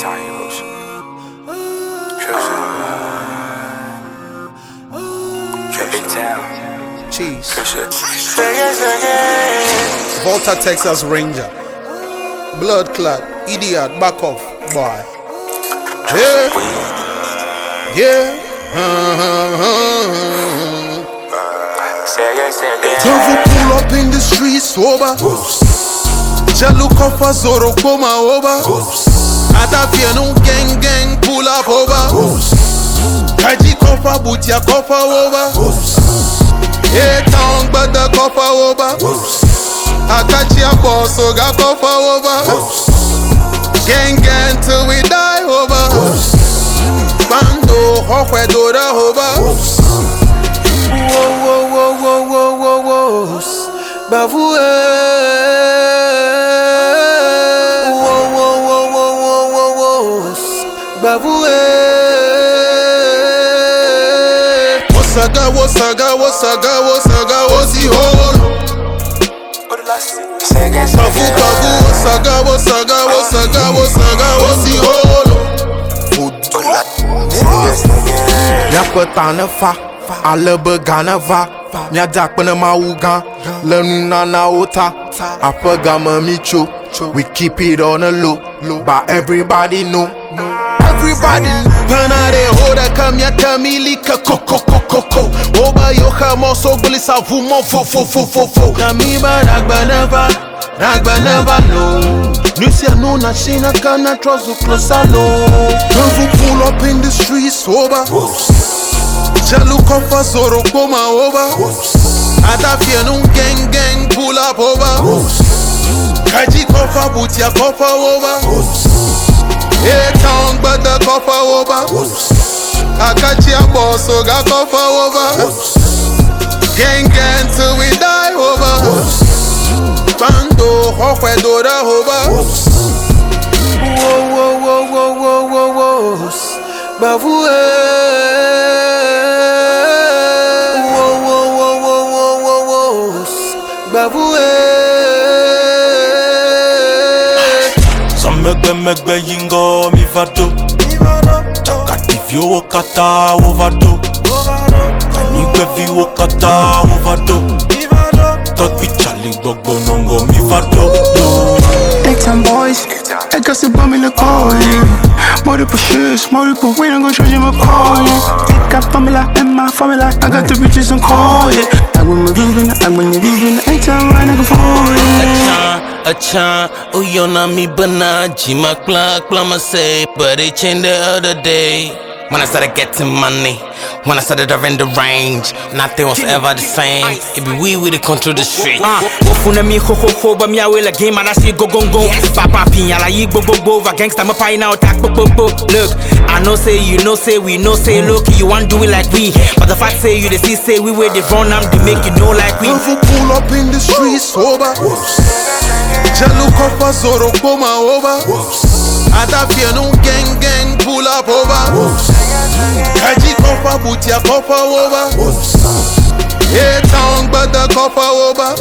Italian Heroes. Big Town. Cheese. Volta, Texas Ranger. Blood clot. Idiot. Back off. Boy. Yeah. Yeah. Say again, say again. Tofu pull up in the street sober. Jalu kofa zoro koma over. Atafia no gang gang pull up over. Kaji kofa butia kofa over. Yeah, town but the kofa over. Akachi a boss so ga kofa over. Gang gang till we die over. Bando hokwe dora over. Whoa, whoa, whoa, whoa, whoa, whoa, whoa. Bavu, eh. Say again, say Bavu, again. bavu, wosaga, wosaga, wosaga, wosaga, wosi holo. Miaƒe ta ne fa, ale be ga ne va. Miada akpe ne Mawu gã le nunanawo ta. Aƒe game mi tso, we keep it on the low, but everybody know. Everybody. Pana de hoda kamya kamilika koko koko koko Oba yoka moso glisa vumo fo fo fo fo fo Namiba never no na shina kana trozu closer low Never pull up in the streets sober Jalu kofa zoro koma over Atafia no gang gang pull up over Kaji kofa butia kofa over Yeah, town but the cover over. Akachi a boss so got cover over. Gang gang till we die over. Bando hokwe dora over. Whoa whoa whoa whoa whoa whoa whoa. Bavu eh. Samegbe yingo mi vado Takativi wo kata ovado Anigbevi wo kata ovado Tọ́gbì chale gbogbo nongo mi vado Big time boys, that got to bum in the car, yeah. Multiple shits, multiple, we don't go charge a call, yeah. Got formula in my formula, I got the bitches on call, yeah. I when my Ruben, I when you Ruben, ain't time right, nigga, for yeah. Achan, uyona mi bana jima kla kla ma say, but it changed the other day. When I started getting money, when I started driving the range, nothing was ever the same. It be we with the control the street. Ah, wofuna mi ho ho ho ba mi awe la game and I see go go go. Papa pinya la yi go go go va gangsta ma pie now attack bo bo bo. Look, I know say you know say we know say look you want do it like we, but the fact say you the see say we where they run am they make you know like we. Never pull up in the streets sober. Jalu kofa zoro koma over. Atafia no gang gang Kofa butia kofa over. Yeah, town but the kofa over.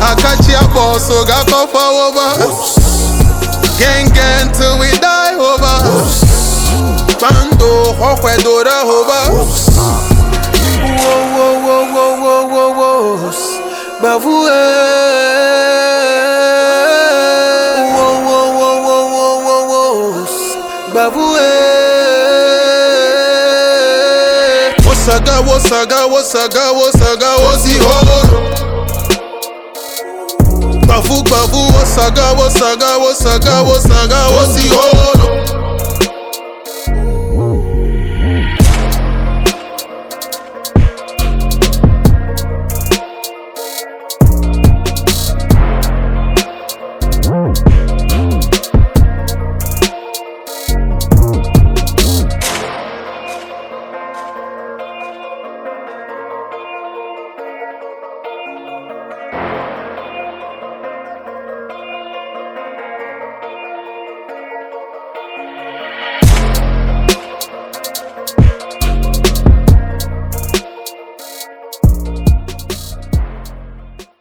Akachi a boss so got kofa over. Gang gang till we die over. Bando hokwe dora over. Whoa whoa whoa whoa whoa whoa whoa. Bavu eh. Whoa whoa whoa whoa whoa whoa whoa. Bavu eh. Wosaga wosaga wosaga wosaga